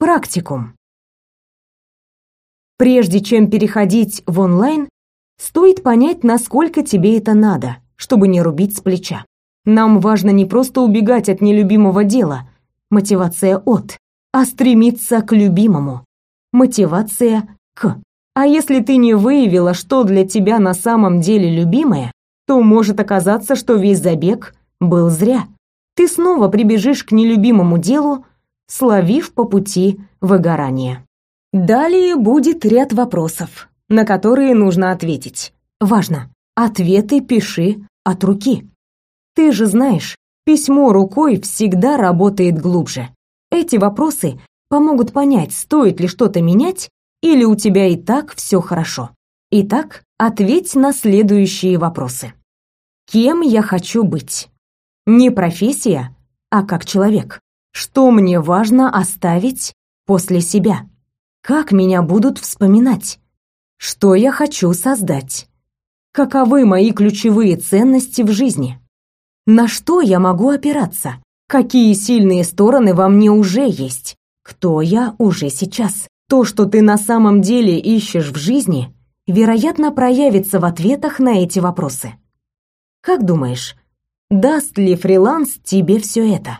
Практикум. Прежде чем переходить в онлайн, стоит понять, насколько тебе это надо, чтобы не рубить с плеча. Нам важно не просто убегать от нелюбимого дела, мотивация от, а стремиться к любимому, мотивация к. А если ты не выявила, что для тебя на самом деле любимое, то может оказаться, что весь забег был зря. Ты снова прибежишь к нелюбимому делу, словив по пути выгорание. Далее будет ряд вопросов, на которые нужно ответить. Важно, ответы пиши от руки. Ты же знаешь, письмо рукой всегда работает глубже. Эти вопросы помогут понять, стоит ли что-то менять или у тебя и так все хорошо. Итак, ответь на следующие вопросы. Кем я хочу быть? Не профессия, а как человек. Что мне важно оставить после себя? Как меня будут вспоминать? Что я хочу создать? Каковы мои ключевые ценности в жизни? На что я могу опираться? Какие сильные стороны во мне уже есть? Кто я уже сейчас? То, что ты на самом деле ищешь в жизни, вероятно, проявится в ответах на эти вопросы. Как думаешь, даст ли фриланс тебе все это?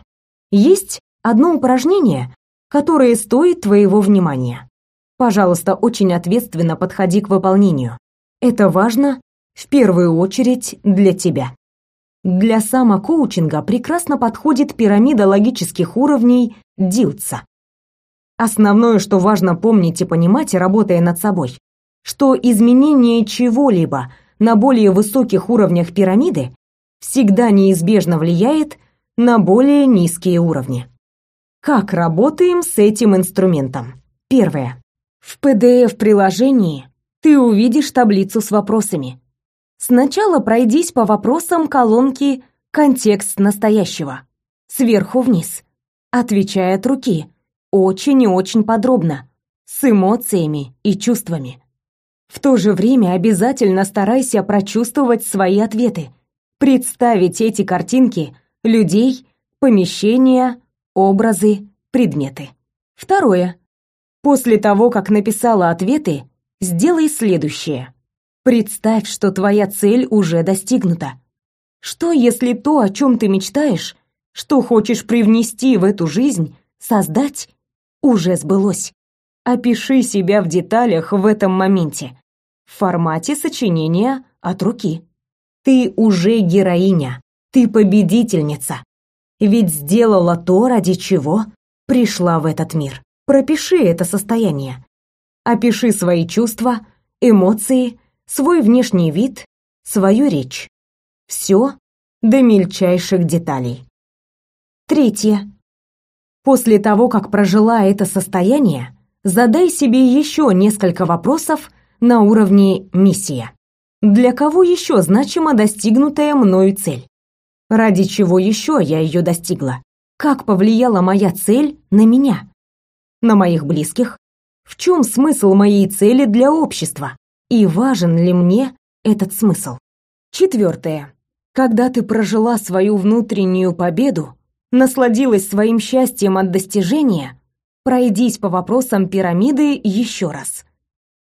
Есть одно упражнение, которое стоит твоего внимания. Пожалуйста, очень ответственно подходи к выполнению. Это важно в первую очередь для тебя. Для самокоучинга прекрасно подходит пирамида логических уровней Дилтса. Основное, что важно помнить и понимать, работая над собой, что изменение чего-либо на более высоких уровнях пирамиды всегда неизбежно влияет на более низкие уровни. Как работаем с этим инструментом? Первое. В PDF-приложении ты увидишь таблицу с вопросами. Сначала пройдись по вопросам колонки «Контекст настоящего». Сверху вниз. Отвечай от руки. Очень и очень подробно. С эмоциями и чувствами. В то же время обязательно старайся прочувствовать свои ответы. Представить эти картинки, людей, помещения, образы, предметы. Второе. После того, как написала ответы, сделай следующее. Представь, что твоя цель уже достигнута. Что, если то, о чем ты мечтаешь, что хочешь привнести в эту жизнь, создать, уже сбылось? Опиши себя в деталях в этом моменте, в формате сочинения от руки. Ты уже героиня, ты победительница. Ведь сделала то, ради чего пришла в этот мир. Пропиши это состояние. Опиши свои чувства, эмоции, свой внешний вид, свою речь. Все до мельчайших деталей. Третье. После того, как прожила это состояние, задай себе еще несколько вопросов на уровне миссия. Для кого еще значима достигнутая мною цель? Ради чего еще я ее достигла? Как повлияла моя цель на меня? на моих близких? В чем смысл моей цели для общества? И важен ли мне этот смысл? Четвертое. Когда ты прожила свою внутреннюю победу, насладилась своим счастьем от достижения, пройдись по вопросам пирамиды еще раз.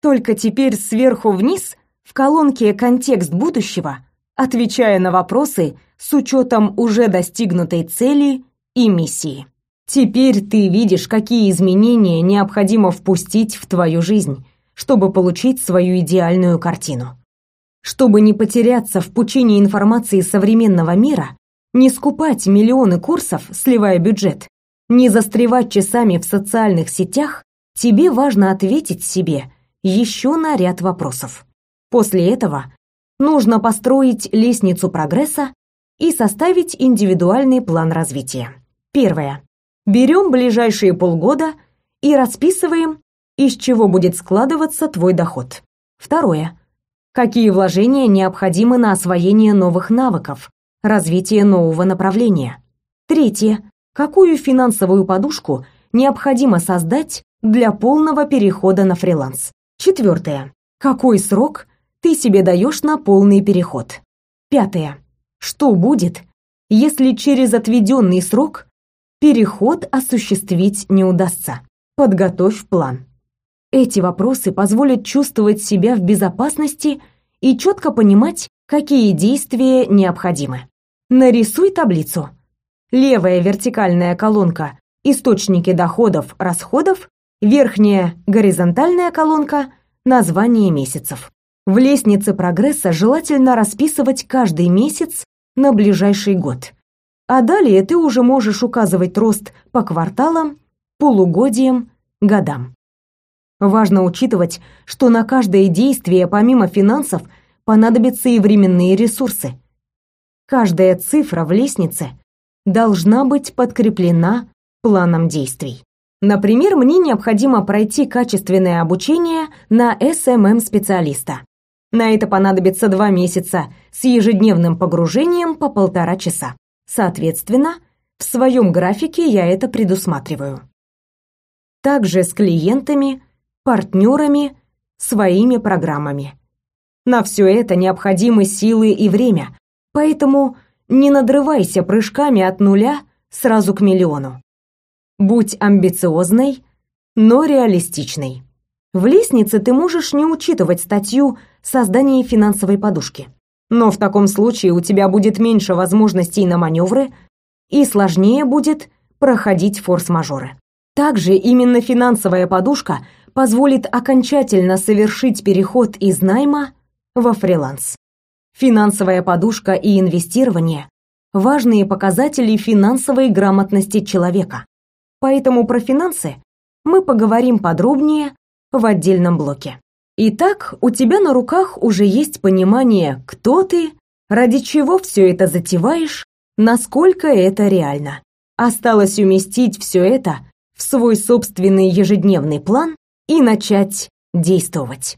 Только теперь сверху вниз, в колонке «Контекст будущего», отвечая на вопросы с учетом уже достигнутой цели и миссии. Теперь ты видишь, какие изменения необходимо впустить в твою жизнь, чтобы получить свою идеальную картину. Чтобы не потеряться в пучине информации современного мира, не скупать миллионы курсов, сливая бюджет, не застревать часами в социальных сетях, тебе важно ответить себе еще на ряд вопросов. После этого нужно построить лестницу прогресса и составить индивидуальный план развития. Первое. Берем ближайшие полгода и расписываем, из чего будет складываться твой доход. Второе. Какие вложения необходимы на освоение новых навыков, развитие нового направления. Третье. Какую финансовую подушку необходимо создать для полного перехода на фриланс. Четвертое. Какой срок ты себе даешь на полный переход. Пятое. Что будет, если через отведенный срок переход осуществить не удастся. подготовь план. Эти вопросы позволят чувствовать себя в безопасности и четко понимать, какие действия необходимы. Нарисуй таблицу. Левая вертикальная колонка – источники доходов, расходов, верхняя горизонтальная колонка – название месяцев. В лестнице прогресса желательно расписывать каждый месяц на ближайший год. А далее ты уже можешь указывать рост по кварталам, полугодиям, годам. Важно учитывать, что на каждое действие помимо финансов понадобятся и временные ресурсы. Каждая цифра в лестнице должна быть подкреплена планом действий. Например, мне необходимо пройти качественное обучение на СММ-специалиста. На это понадобится два месяца с ежедневным погружением по полтора часа. Соответственно, в своем графике я это предусматриваю. Также с клиентами, партнерами, своими программами. На все это необходимы силы и время, поэтому не надрывайся прыжками от нуля сразу к миллиону. Будь амбициозной, но реалистичной. В лестнице ты можешь не учитывать статью «Создание финансовой подушки». Но в таком случае у тебя будет меньше возможностей на маневры и сложнее будет проходить форс-мажоры. Также именно финансовая подушка позволит окончательно совершить переход из найма во фриланс. Финансовая подушка и инвестирование – важные показатели финансовой грамотности человека. Поэтому про финансы мы поговорим подробнее в отдельном блоке. Итак, у тебя на руках уже есть понимание, кто ты, ради чего все это затеваешь, насколько это реально. Осталось уместить все это в свой собственный ежедневный план и начать действовать.